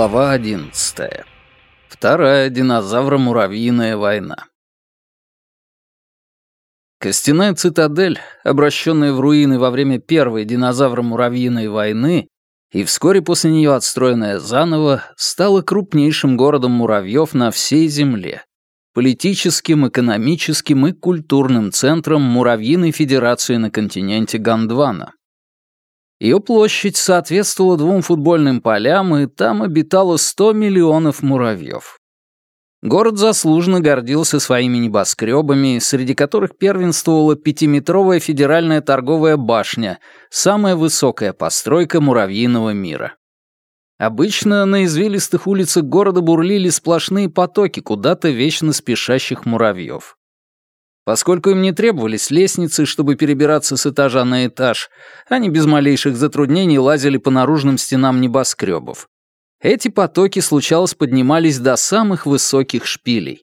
Глава одиннадцатая. Вторая динозавро-муравьиная война. Костяная цитадель, обращенная в руины во время Первой динозавро-муравьиной войны и вскоре после нее отстроенная заново, стала крупнейшим городом муравьев на всей Земле, политическим, экономическим и культурным центром Муравьиной Федерации на континенте Гондвана. Ее площадь соответствовала двум футбольным полям, и там обитало 100 миллионов муравьев. Город заслуженно гордился своими небоскребами, среди которых первенствовала пятиметровая федеральная торговая башня, самая высокая постройка муравьиного мира. Обычно на извилистых улицах города бурлили сплошные потоки куда-то вечно спешащих муравьев. Поскольку им не требовались лестницы, чтобы перебираться с этажа на этаж, они без малейших затруднений лазили по наружным стенам небоскребов. Эти потоки, случалось, поднимались до самых высоких шпилей.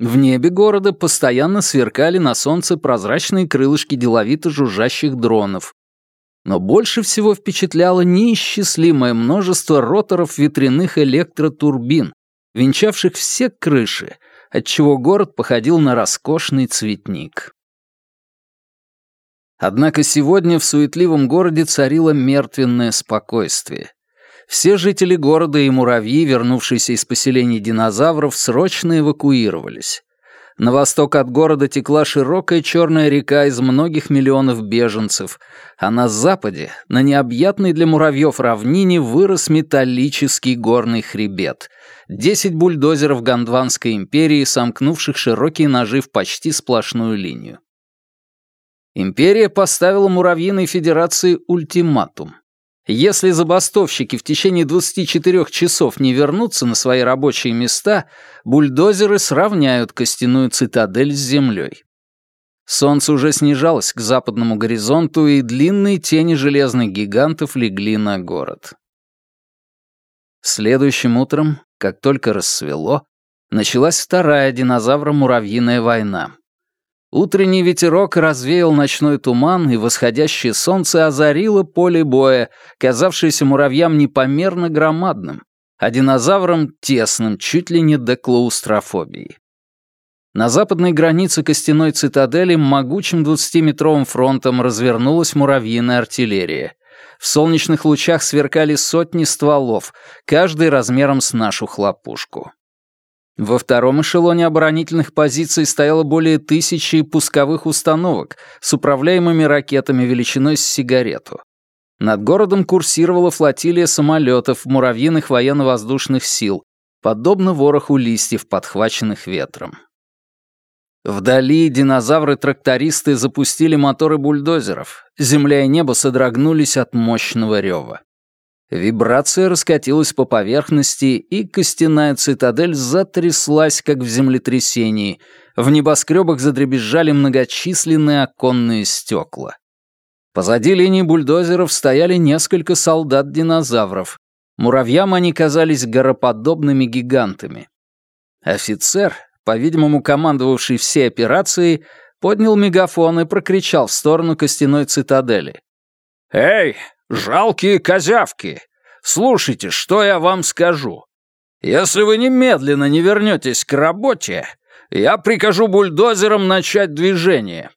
В небе города постоянно сверкали на солнце прозрачные крылышки деловито жужжащих дронов. Но больше всего впечатляло неисчислимое множество роторов ветряных электротурбин, венчавших все крыши, отчего город походил на роскошный цветник. Однако сегодня в суетливом городе царило мертвенное спокойствие. Все жители города и муравьи, вернувшиеся из поселений динозавров, срочно эвакуировались. На восток от города текла широкая черная река из многих миллионов беженцев, а на западе, на необъятной для муравьев равнине, вырос металлический горный хребет. Десять бульдозеров Гондванской империи, сомкнувших широкие ножи в почти сплошную линию. Империя поставила Муравьиной Федерации ультиматум. Если забастовщики в течение 24 часов не вернутся на свои рабочие места, бульдозеры сравняют костяную цитадель с землей. Солнце уже снижалось к западному горизонту, и длинные тени железных гигантов легли на город. Следующим утром, как только рассвело, началась вторая динозавро-муравьиная война. Утренний ветерок развеял ночной туман, и восходящее солнце озарило поле боя, казавшееся муравьям непомерно громадным, а динозаврам — тесным, чуть ли не до клаустрофобии. На западной границе костяной цитадели могучим двадцатиметровым фронтом развернулась муравьиная артиллерия. В солнечных лучах сверкали сотни стволов, каждый размером с нашу хлопушку. Во втором эшелоне оборонительных позиций стояло более тысячи пусковых установок с управляемыми ракетами величиной с сигарету. Над городом курсировала флотилия самолетов муравьиных военно-воздушных сил, подобно вороху листьев, подхваченных ветром. Вдали динозавры-трактористы запустили моторы бульдозеров. Земля и небо содрогнулись от мощного рева. Вибрация раскатилась по поверхности, и костяная цитадель затряслась, как в землетрясении. В небоскребах задребезжали многочисленные оконные стекла. Позади линии бульдозеров стояли несколько солдат-динозавров. Муравьям они казались гороподобными гигантами. Офицер, по-видимому, командовавший всей операцией, поднял мегафон и прокричал в сторону костяной цитадели. «Эй, «Жалкие козявки! Слушайте, что я вам скажу. Если вы немедленно не вернетесь к работе, я прикажу бульдозерам начать движение.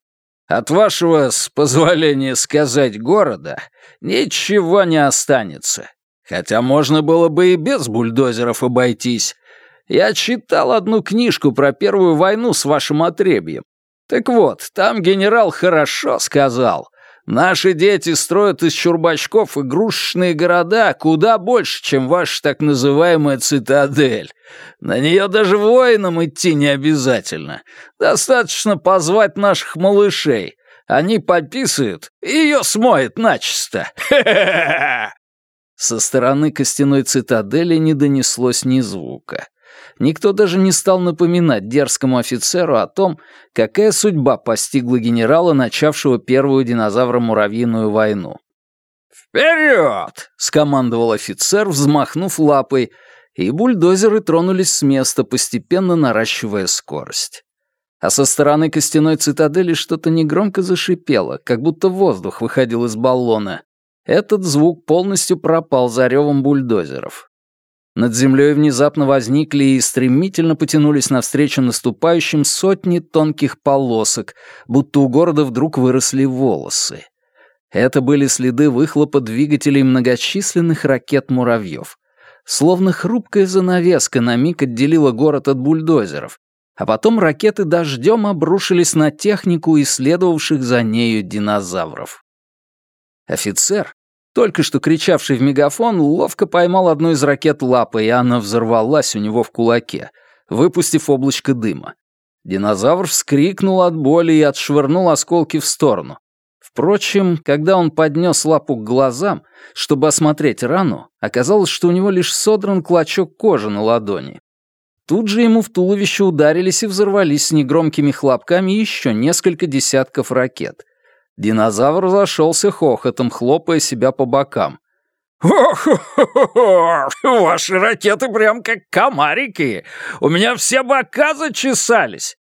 От вашего, с позволения сказать, города ничего не останется. Хотя можно было бы и без бульдозеров обойтись. Я читал одну книжку про Первую войну с вашим отребьем. Так вот, там генерал хорошо сказал. Наши дети строят из чурбачков игрушечные города куда больше, чем ваша так называемая цитадель. На нее даже воинам идти не обязательно. Достаточно позвать наших малышей. Они подписывают, и ее смоет начисто. Со стороны костяной цитадели не донеслось ни звука никто даже не стал напоминать дерзкому офицеру о том, какая судьба постигла генерала, начавшего первую динозавро-муравьиную войну. «Вперед!» — скомандовал офицер, взмахнув лапой, и бульдозеры тронулись с места, постепенно наращивая скорость. А со стороны костяной цитадели что-то негромко зашипело, как будто воздух выходил из баллона. Этот звук полностью пропал за ревом бульдозеров. Над землей внезапно возникли и стремительно потянулись навстречу наступающим сотни тонких полосок, будто у города вдруг выросли волосы. Это были следы выхлопа двигателей многочисленных ракет-муравьев. Словно хрупкая занавеска на миг отделила город от бульдозеров, а потом ракеты дождем обрушились на технику исследовавших за нею динозавров. Офицер, только что кричавший в мегафон, ловко поймал одну из ракет лапой, и она взорвалась у него в кулаке, выпустив облачко дыма. Динозавр вскрикнул от боли и отшвырнул осколки в сторону. Впрочем, когда он поднес лапу к глазам, чтобы осмотреть рану, оказалось, что у него лишь содран клочок кожи на ладони. Тут же ему в туловище ударились и взорвались с негромкими хлопками еще несколько десятков ракет — Динозавр зашелся хохотом, хлопая себя по бокам. «Ох, ваши ракеты прям как комарики! У меня все бока зачесались!»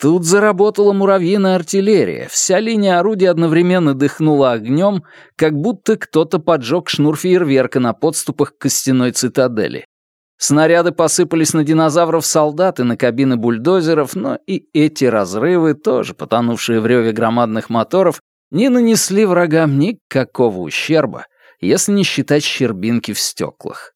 Тут заработала муравьиная артиллерия. Вся линия орудия одновременно дыхнула огнем, как будто кто-то поджег шнур фейерверка на подступах к костяной цитадели. Снаряды посыпались на динозавров солдат и на кабины бульдозеров, но и эти разрывы, тоже потонувшие в реве громадных моторов, не нанесли врагам никакого ущерба, если не считать щербинки в стеклах.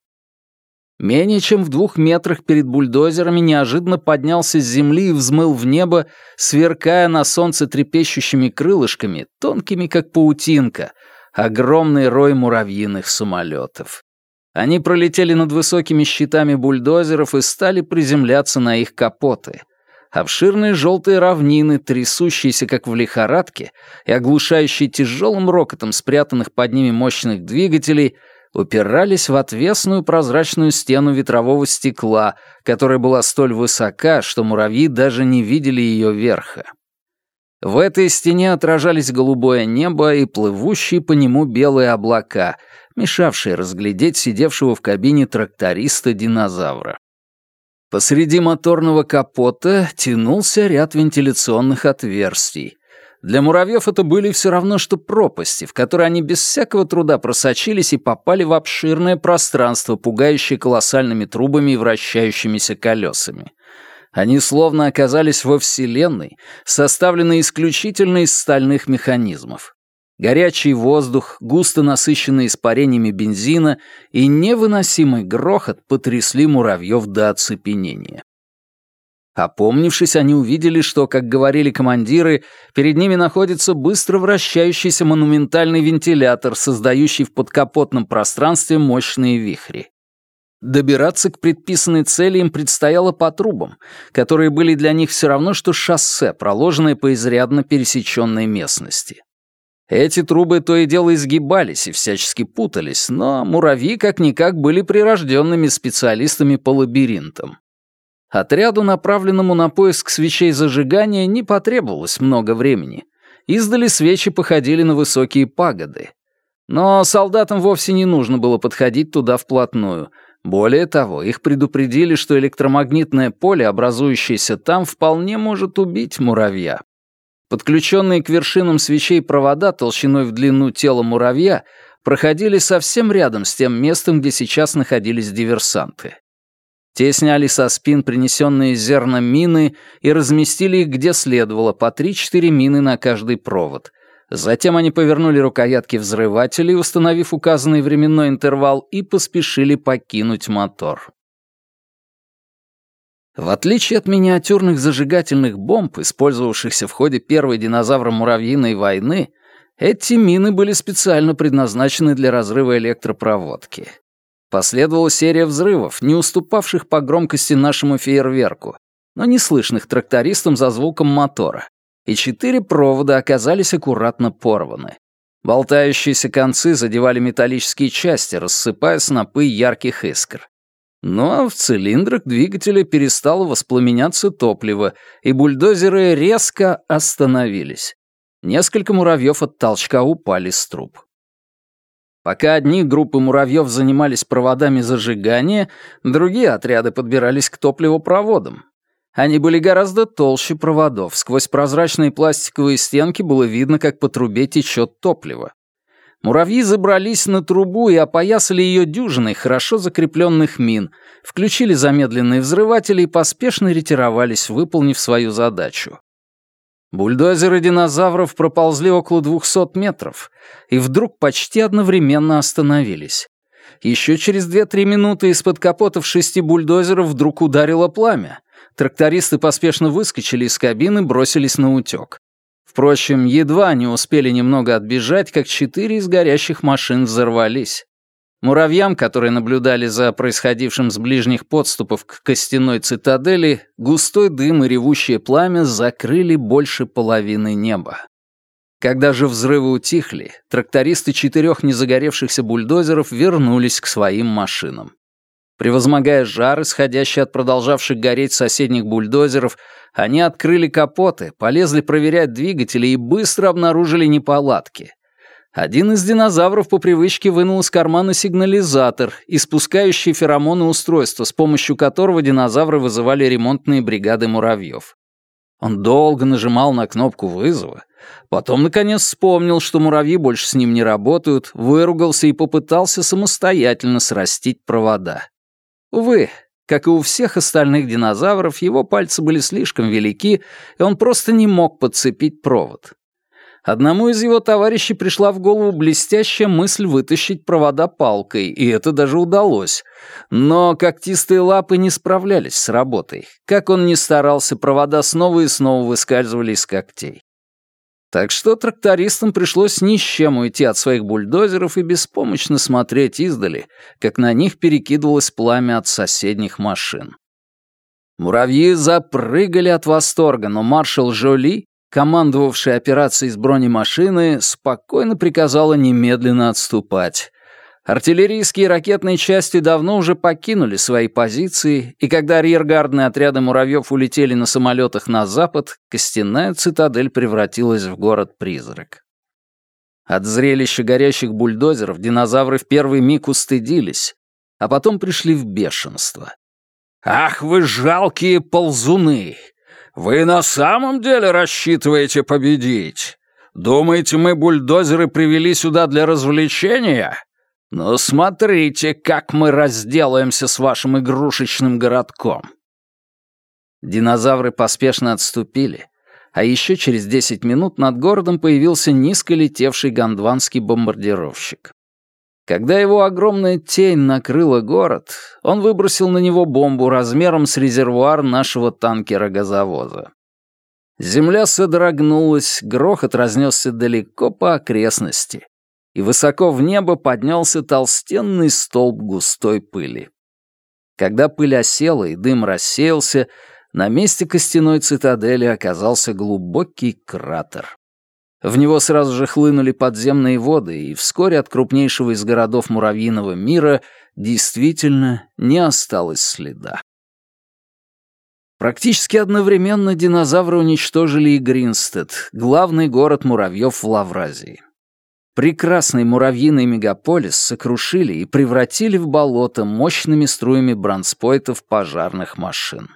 Менее чем в двух метрах перед бульдозерами неожиданно поднялся с земли и взмыл в небо, сверкая на солнце трепещущими крылышками, тонкими как паутинка, огромный рой муравьиных самолетов. Они пролетели над высокими щитами бульдозеров и стали приземляться на их капоты. Обширные желтые равнины, трясущиеся как в лихорадке и оглушающие тяжелым рокотом спрятанных под ними мощных двигателей, упирались в отвесную прозрачную стену ветрового стекла, которая была столь высока, что муравьи даже не видели ее верха. В этой стене отражались голубое небо и плывущие по нему белые облака, мешавшие разглядеть сидевшего в кабине тракториста-динозавра. Посреди моторного капота тянулся ряд вентиляционных отверстий. Для муравьев это были все равно, что пропасти, в которые они без всякого труда просочились и попали в обширное пространство, пугающее колоссальными трубами и вращающимися колесами. Они словно оказались во Вселенной, составленной исключительно из стальных механизмов. Горячий воздух, густо насыщенный испарениями бензина и невыносимый грохот потрясли муравьев до оцепенения. Опомнившись, они увидели, что, как говорили командиры, перед ними находится быстро вращающийся монументальный вентилятор, создающий в подкапотном пространстве мощные вихри. Добираться к предписанной цели им предстояло по трубам, которые были для них все равно, что шоссе, проложенное по изрядно пересеченной местности. Эти трубы то и дело изгибались и всячески путались, но муравьи как-никак были прирожденными специалистами по лабиринтам. Отряду, направленному на поиск свечей зажигания, не потребовалось много времени. Издали свечи походили на высокие пагоды. Но солдатам вовсе не нужно было подходить туда вплотную. Более того, их предупредили, что электромагнитное поле, образующееся там, вполне может убить муравья. Подключенные к вершинам свечей провода толщиной в длину тела муравья проходили совсем рядом с тем местом, где сейчас находились диверсанты. Те сняли со спин принесенные зерна мины и разместили их где следовало, по 3-4 мины на каждый провод. Затем они повернули рукоятки взрывателей, установив указанный временной интервал, и поспешили покинуть мотор. В отличие от миниатюрных зажигательных бомб, использовавшихся в ходе первой динозавро-муравьиной войны, эти мины были специально предназначены для разрыва электропроводки. Последовала серия взрывов, не уступавших по громкости нашему фейерверку, но не слышных трактористам за звуком мотора, и четыре провода оказались аккуратно порваны. Болтающиеся концы задевали металлические части, рассыпая снопы ярких искр. Ну а в цилиндрах двигателя перестало воспламеняться топливо, и бульдозеры резко остановились. Несколько муравьев от толчка упали с труб. Пока одни группы муравьев занимались проводами зажигания, другие отряды подбирались к топливопроводам. Они были гораздо толще проводов, сквозь прозрачные пластиковые стенки было видно, как по трубе течет топливо. Муравьи забрались на трубу и опоясали ее дюжиной хорошо закрепленных мин, включили замедленные взрыватели и поспешно ретировались, выполнив свою задачу. Бульдозеры динозавров проползли около двухсот метров и вдруг почти одновременно остановились. Еще через две-три минуты из-под капотов шести бульдозеров вдруг ударило пламя. Трактористы поспешно выскочили из кабины, бросились на утек. Впрочем, едва они успели немного отбежать, как четыре из горящих машин взорвались. Муравьям, которые наблюдали за происходившим с ближних подступов к костяной цитадели, густой дым и ревущее пламя закрыли больше половины неба. Когда же взрывы утихли, трактористы четырех незагоревшихся бульдозеров вернулись к своим машинам. Превозмогая жар, исходящий от продолжавших гореть соседних бульдозеров, они открыли капоты, полезли проверять двигатели и быстро обнаружили неполадки. Один из динозавров по привычке вынул из кармана сигнализатор, испускающий феромоны устройства, с помощью которого динозавры вызывали ремонтные бригады муравьев. Он долго нажимал на кнопку вызова, потом, наконец, вспомнил, что муравьи больше с ним не работают, выругался и попытался самостоятельно срастить провода. Увы, как и у всех остальных динозавров, его пальцы были слишком велики, и он просто не мог подцепить провод. Одному из его товарищей пришла в голову блестящая мысль вытащить провода палкой, и это даже удалось. Но когтистые лапы не справлялись с работой. Как он ни старался, провода снова и снова выскальзывали из когтей. Так что трактористам пришлось ни с чем уйти от своих бульдозеров и беспомощно смотреть издали, как на них перекидывалось пламя от соседних машин. Муравьи запрыгали от восторга, но маршал Жоли командовавшая операцией с бронемашины, спокойно приказала немедленно отступать. Артиллерийские и ракетные части давно уже покинули свои позиции, и когда арьергардные отряды муравьев улетели на самолетах на запад, костяная цитадель превратилась в город-призрак. От зрелища горящих бульдозеров динозавры в первый миг устыдились, а потом пришли в бешенство. «Ах вы жалкие ползуны! «Вы на самом деле рассчитываете победить? Думаете, мы бульдозеры привели сюда для развлечения? Ну смотрите, как мы разделаемся с вашим игрушечным городком!» Динозавры поспешно отступили, а еще через десять минут над городом появился низко летевший гондванский бомбардировщик. Когда его огромная тень накрыла город, он выбросил на него бомбу размером с резервуар нашего танкера-газовоза. Земля содрогнулась, грохот разнесся далеко по окрестности, и высоко в небо поднялся толстенный столб густой пыли. Когда пыль осела и дым рассеялся, на месте костяной цитадели оказался глубокий кратер. В него сразу же хлынули подземные воды, и вскоре от крупнейшего из городов муравьиного мира действительно не осталось следа. Практически одновременно динозавры уничтожили и Гринстед, главный город муравьев в Лавразии. Прекрасный муравьиный мегаполис сокрушили и превратили в болото мощными струями бронспойтов пожарных машин.